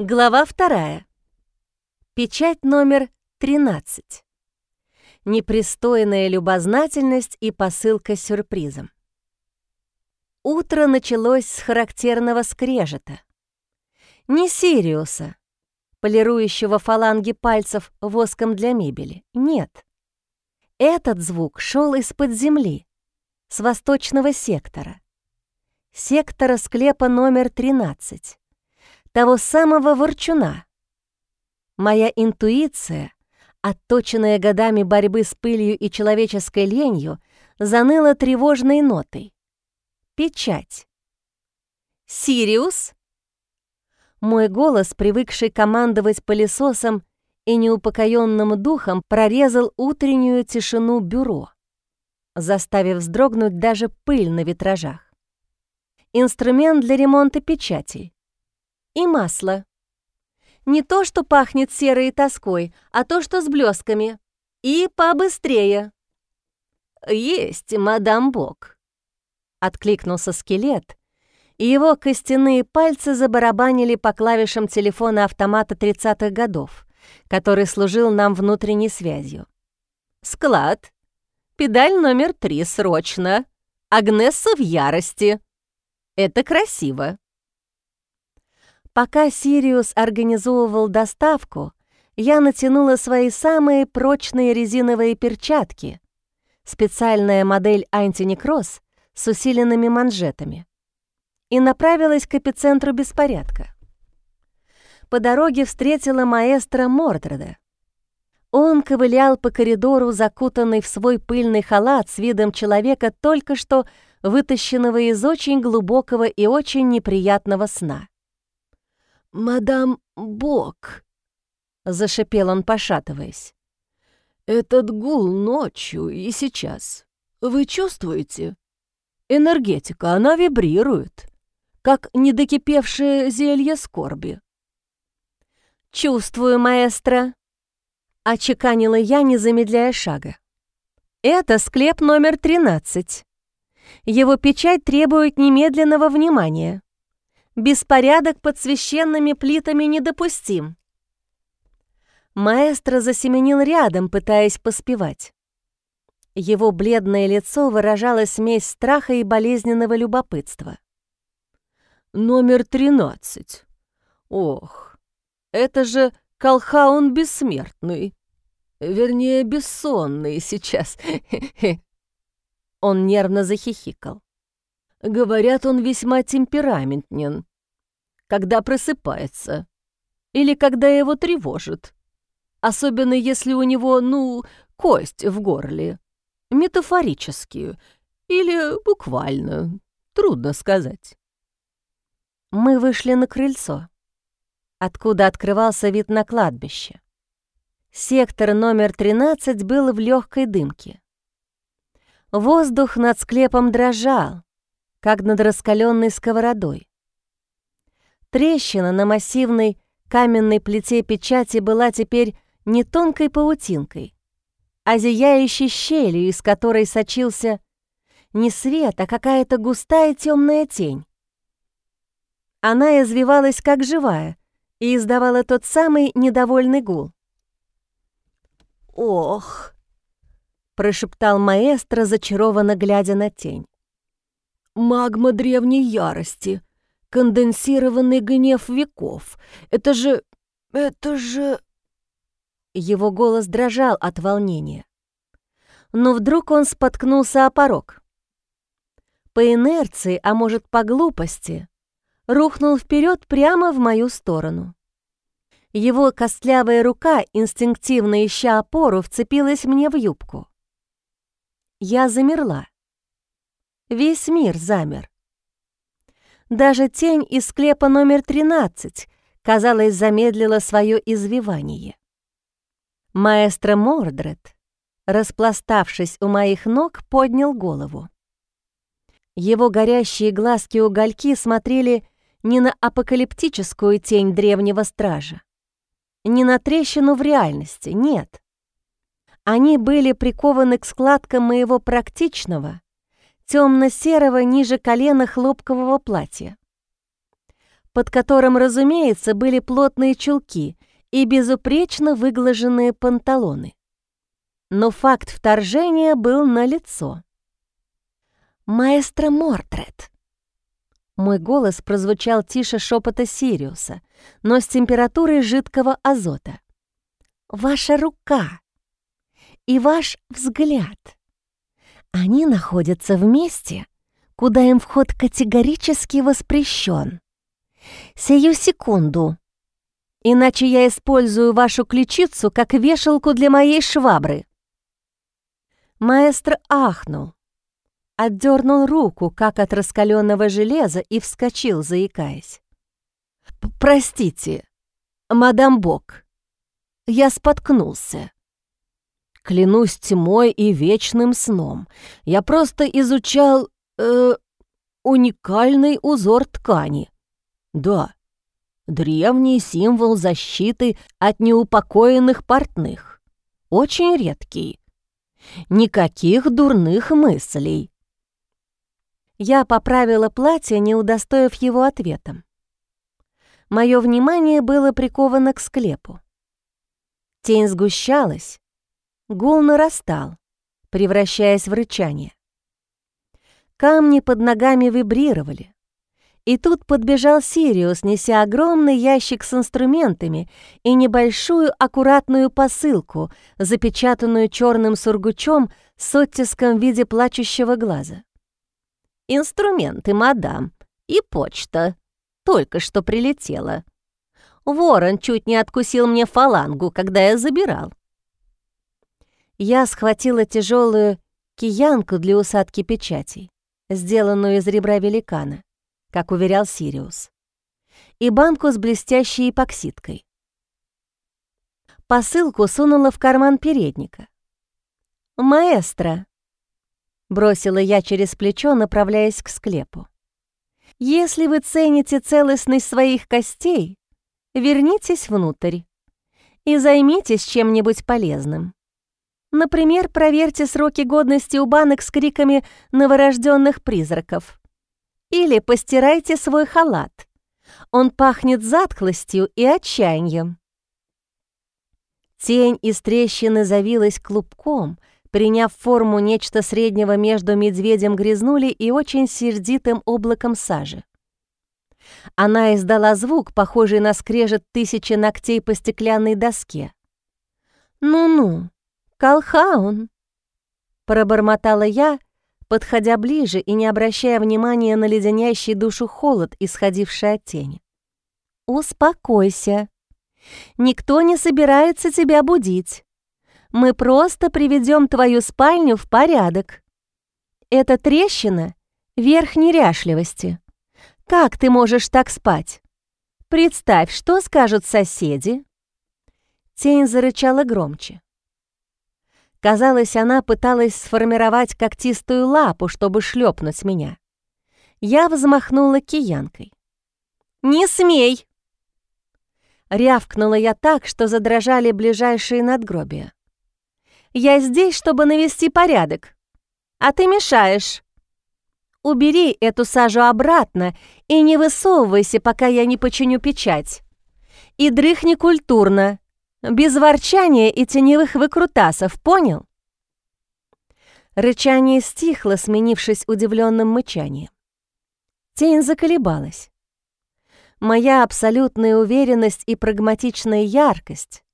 Глава вторая. Печать номер 13. Непристойная любознательность и посылка с сюрпризом. Утро началось с характерного скрежета. Не Сириуса, полирующего фаланги пальцев воском для мебели. Нет. Этот звук шел из-под земли, с восточного сектора. Сектора склепа номер 13 того самого ворчуна. Моя интуиция, отточенная годами борьбы с пылью и человеческой ленью, заныла тревожной нотой. Печать. «Сириус?» Мой голос, привыкший командовать пылесосом и неупокоенным духом, прорезал утреннюю тишину бюро, заставив вздрогнуть даже пыль на витражах. Инструмент для ремонта печатей и масло. Не то, что пахнет серой тоской, а то, что с блесками. И побыстрее. «Есть, мадам Бог», — откликнулся скелет, и его костяные пальцы забарабанили по клавишам телефона автомата 30-х годов, который служил нам внутренней связью. «Склад. Педаль номер три, срочно. Агнесса в ярости. Это красиво. Пока Сириус организовывал доставку, я натянула свои самые прочные резиновые перчатки, специальная модель антинекроз с усиленными манжетами, и направилась к эпицентру беспорядка. По дороге встретила маэстро Мордреда. Он ковылял по коридору, закутанный в свой пыльный халат с видом человека, только что вытащенного из очень глубокого и очень неприятного сна. «Мадам Бок», — зашипел он, пошатываясь. «Этот гул ночью и сейчас. Вы чувствуете? Энергетика, она вибрирует, как недокипевшее зелье скорби». «Чувствую, маэстро», — очеканила я, не замедляя шага. «Это склеп номер 13. Его печать требует немедленного внимания. Беспорядок под священными плитами недопустим. Маэстро засеменил рядом, пытаясь поспевать. Его бледное лицо выражало смесь страха и болезненного любопытства. «Номер тринадцать. Ох, это же Колхаун бессмертный. Вернее, бессонный сейчас. Он нервно захихикал. Говорят, он весьма темпераментнен когда просыпается или когда его тревожит. Особенно если у него, ну, кость в горле. Метафорически или буквально. Трудно сказать. Мы вышли на крыльцо, откуда открывался вид на кладбище. Сектор номер 13 был в легкой дымке. Воздух над склепом дрожал, как над раскаленной сковородой. Трещина на массивной каменной плите печати была теперь не тонкой паутинкой, а зияющей щелью, из которой сочился не свет, а какая-то густая темная тень. Она извивалась как живая и издавала тот самый недовольный гул. «Ох!» — прошептал маэстро, зачарованно глядя на тень. «Магма древней ярости!» конденсированный гнев веков. Это же... это же...» Его голос дрожал от волнения. Но вдруг он споткнулся о порог. По инерции, а может, по глупости, рухнул вперед прямо в мою сторону. Его костлявая рука, инстинктивно ища опору, вцепилась мне в юбку. Я замерла. Весь мир замер. Даже тень из склепа номер 13, казалось, замедлила свое извивание. Маэстро Мордред, распластавшись у моих ног, поднял голову. Его горящие глазки-угольки смотрели не на апокалиптическую тень древнего стража, не на трещину в реальности, нет. Они были прикованы к складкам моего практичного, темно-серого ниже колена хлопкового платья. под которым, разумеется, были плотные чулки и безупречно выглаженные панталоны. Но факт вторжения был налицо. «Маэстро Мортред!» Мой голос прозвучал тише шепота Сириуса, но с температурой жидкого азота. «Ваша рука и ваш взгляд. Они находятся вместе, куда им вход категорически воспрещен. Сию секунду, иначе я использую вашу ключицу как вешалку для моей швабры». Маэстро ахнул, отдернул руку, как от раскаленного железа, и вскочил, заикаясь. «Простите, мадам Бок, я споткнулся. Клянусь тьмой и вечным сном, я просто изучал э, уникальный узор ткани. Да, древний символ защиты от неупокоенных портных, очень редкий». Никаких дурных мыслей. Я поправила платье, не удостоив его ответом. Мое внимание было приковано к склепу. Тень сгущалась, гул нарастал, превращаясь в рычание. Камни под ногами вибрировали. И тут подбежал Сириус, неся огромный ящик с инструментами и небольшую аккуратную посылку, запечатанную черным сургучом с оттиском в виде плачущего глаза. «Инструменты, мадам, и почта. Только что прилетела. Ворон чуть не откусил мне фалангу, когда я забирал». Я схватила тяжелую киянку для усадки печатей, сделанную из ребра великана как уверял Сириус, и банку с блестящей эпоксидкой. Посылку сунула в карман передника. «Маэстро!» — бросила я через плечо, направляясь к склепу. «Если вы цените целостность своих костей, вернитесь внутрь и займитесь чем-нибудь полезным. Например, проверьте сроки годности у банок с криками новорожденных призраков. Или постирайте свой халат. Он пахнет затхлостью и отчаянием. Тень из трещины завилась клубком, приняв форму нечто среднего между медведем грязнули и очень сердитым облаком сажи. Она издала звук, похожий на скрежет тысячи ногтей по стеклянной доске. «Ну-ну, Колхаун!» Пробормотала я, подходя ближе и не обращая внимания на леденящий душу холод, исходивший от тени. «Успокойся. Никто не собирается тебя будить. Мы просто приведем твою спальню в порядок. Это трещина — верх неряшливости. Как ты можешь так спать? Представь, что скажут соседи». Тень зарычала громче. Казалось, она пыталась сформировать когтистую лапу, чтобы шлепнуть меня. Я взмахнула киянкой. «Не смей!» Рявкнула я так, что задрожали ближайшие надгробия. «Я здесь, чтобы навести порядок, а ты мешаешь. Убери эту сажу обратно и не высовывайся, пока я не починю печать. И дрыхни культурно, без ворчания и теневых выкрутасов, понял? Рычание стихло, сменившись удивленным мычанием. Тень заколебалась. Моя абсолютная уверенность и прагматичная яркость,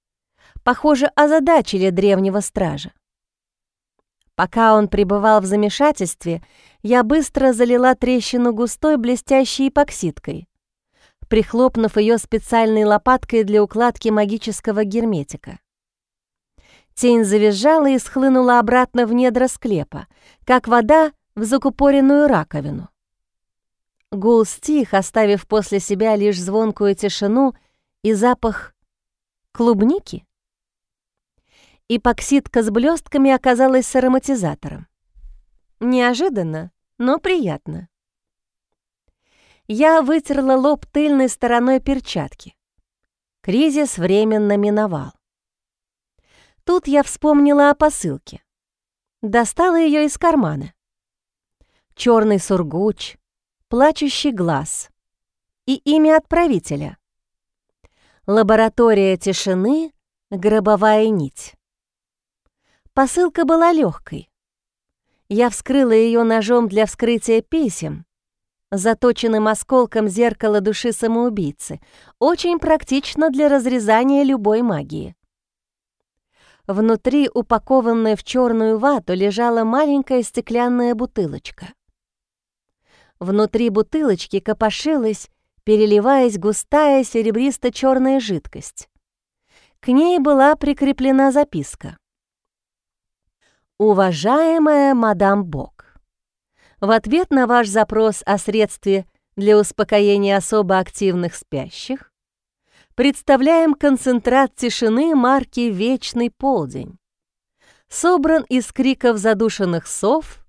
похоже, озадачили древнего стража. Пока он пребывал в замешательстве, я быстро залила трещину густой блестящей эпоксидкой, прихлопнув ее специальной лопаткой для укладки магического герметика. Тень завизжала и схлынула обратно в недра склепа, как вода в закупоренную раковину. Гул стих, оставив после себя лишь звонкую тишину и запах клубники. Эпоксидка с блестками оказалась с ароматизатором. Неожиданно, но приятно я вытерла лоб тыльной стороной перчатки. Кризис временно миновал. Тут я вспомнила о посылке. Достала ее из кармана. Черный сургуч, плачущий глаз, и имя отправителя. Лаборатория тишины, гробовая нить. Посылка была легкой. Я вскрыла ее ножом для вскрытия писем, заточенным осколком зеркала души самоубийцы, очень практично для разрезания любой магии. Внутри, упакованная в черную вату, лежала маленькая стеклянная бутылочка. Внутри бутылочки копошилась, переливаясь густая серебристо-черная жидкость. К ней была прикреплена записка. «Уважаемая мадам Бок, в ответ на ваш запрос о средстве для успокоения особо активных спящих представляем концентрат тишины марки «Вечный полдень». Собран из криков задушенных сов,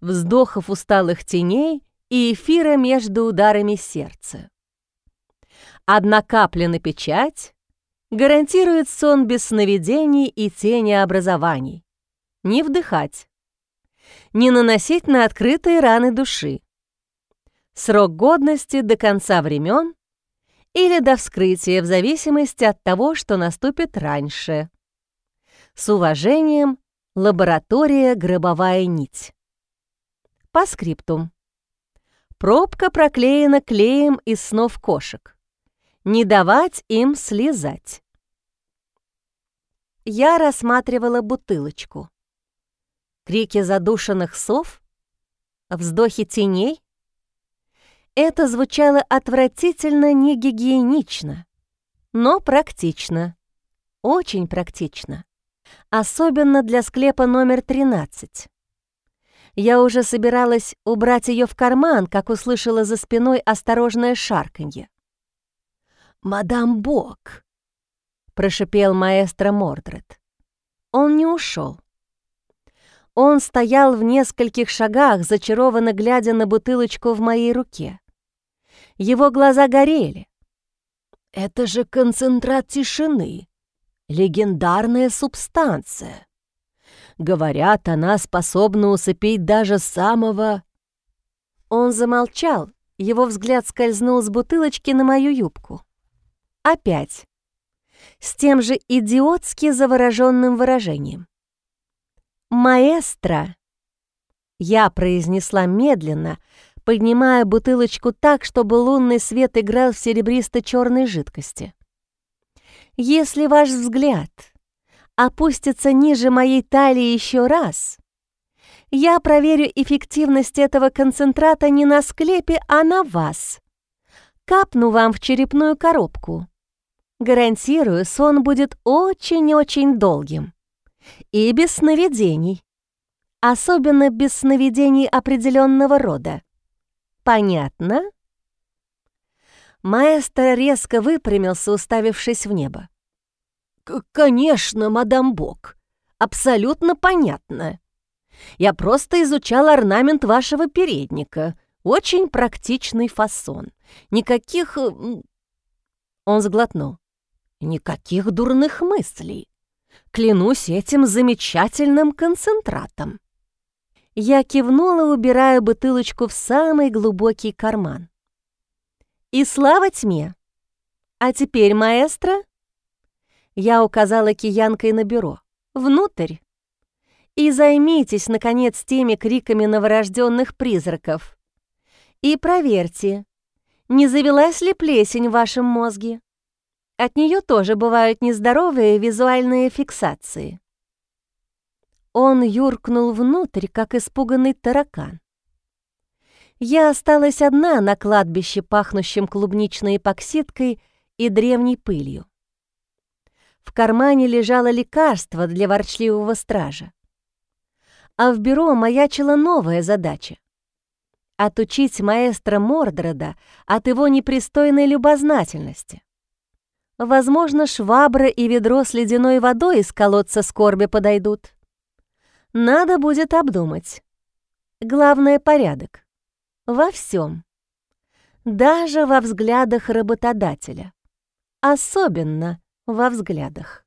вздохов усталых теней и эфира между ударами сердца. Одна капля на печать гарантирует сон без сновидений и тени образований не вдыхать, не наносить на открытые раны души. Срок годности до конца времен или до вскрытия в зависимости от того, что наступит раньше. С уважением, лаборатория «Гробовая нить». По скриптум. Пробка проклеена клеем из снов кошек. Не давать им слезать. Я рассматривала бутылочку. Крики задушенных сов? Вздохи теней? Это звучало отвратительно негигиенично, но практично. Очень практично. Особенно для склепа номер 13. Я уже собиралась убрать ее в карман, как услышала за спиной осторожное шарканье. «Мадам Бок!» — прошипел маэстро Мордред. Он не ушел. Он стоял в нескольких шагах, зачарованно глядя на бутылочку в моей руке. Его глаза горели. «Это же концентрат тишины, легендарная субстанция. Говорят, она способна усыпить даже самого...» Он замолчал, его взгляд скользнул с бутылочки на мою юбку. Опять. С тем же идиотски завороженным выражением. «Маэстро!» Я произнесла медленно, поднимая бутылочку так, чтобы лунный свет играл в серебристо-черной жидкости. «Если ваш взгляд опустится ниже моей талии еще раз, я проверю эффективность этого концентрата не на склепе, а на вас. Капну вам в черепную коробку. Гарантирую, сон будет очень-очень долгим и без сновидений. Особенно без сновидений определенного рода. Понятно? Маэстро резко выпрямился, уставившись в небо. «Конечно, мадам Бок, абсолютно понятно. Я просто изучал орнамент вашего передника. Очень практичный фасон. Никаких...» Он сглотнул. «Никаких дурных мыслей. Клянусь этим замечательным концентратом. Я кивнула, убирая бутылочку в самый глубокий карман. И слава тьме! А теперь, маэстро? Я указала киянкой на бюро. Внутрь. И займитесь, наконец, теми криками новорожденных призраков. И проверьте, не завелась ли плесень в вашем мозге. От нее тоже бывают нездоровые визуальные фиксации. Он юркнул внутрь, как испуганный таракан. Я осталась одна на кладбище, пахнущем клубничной эпоксидкой и древней пылью. В кармане лежало лекарство для ворчливого стража. А в бюро маячила новая задача — отучить маэстро Мордреда от его непристойной любознательности. Возможно, швабра и ведро с ледяной водой из колодца скорби подойдут. Надо будет обдумать. Главное — порядок. Во всем. Даже во взглядах работодателя. Особенно во взглядах.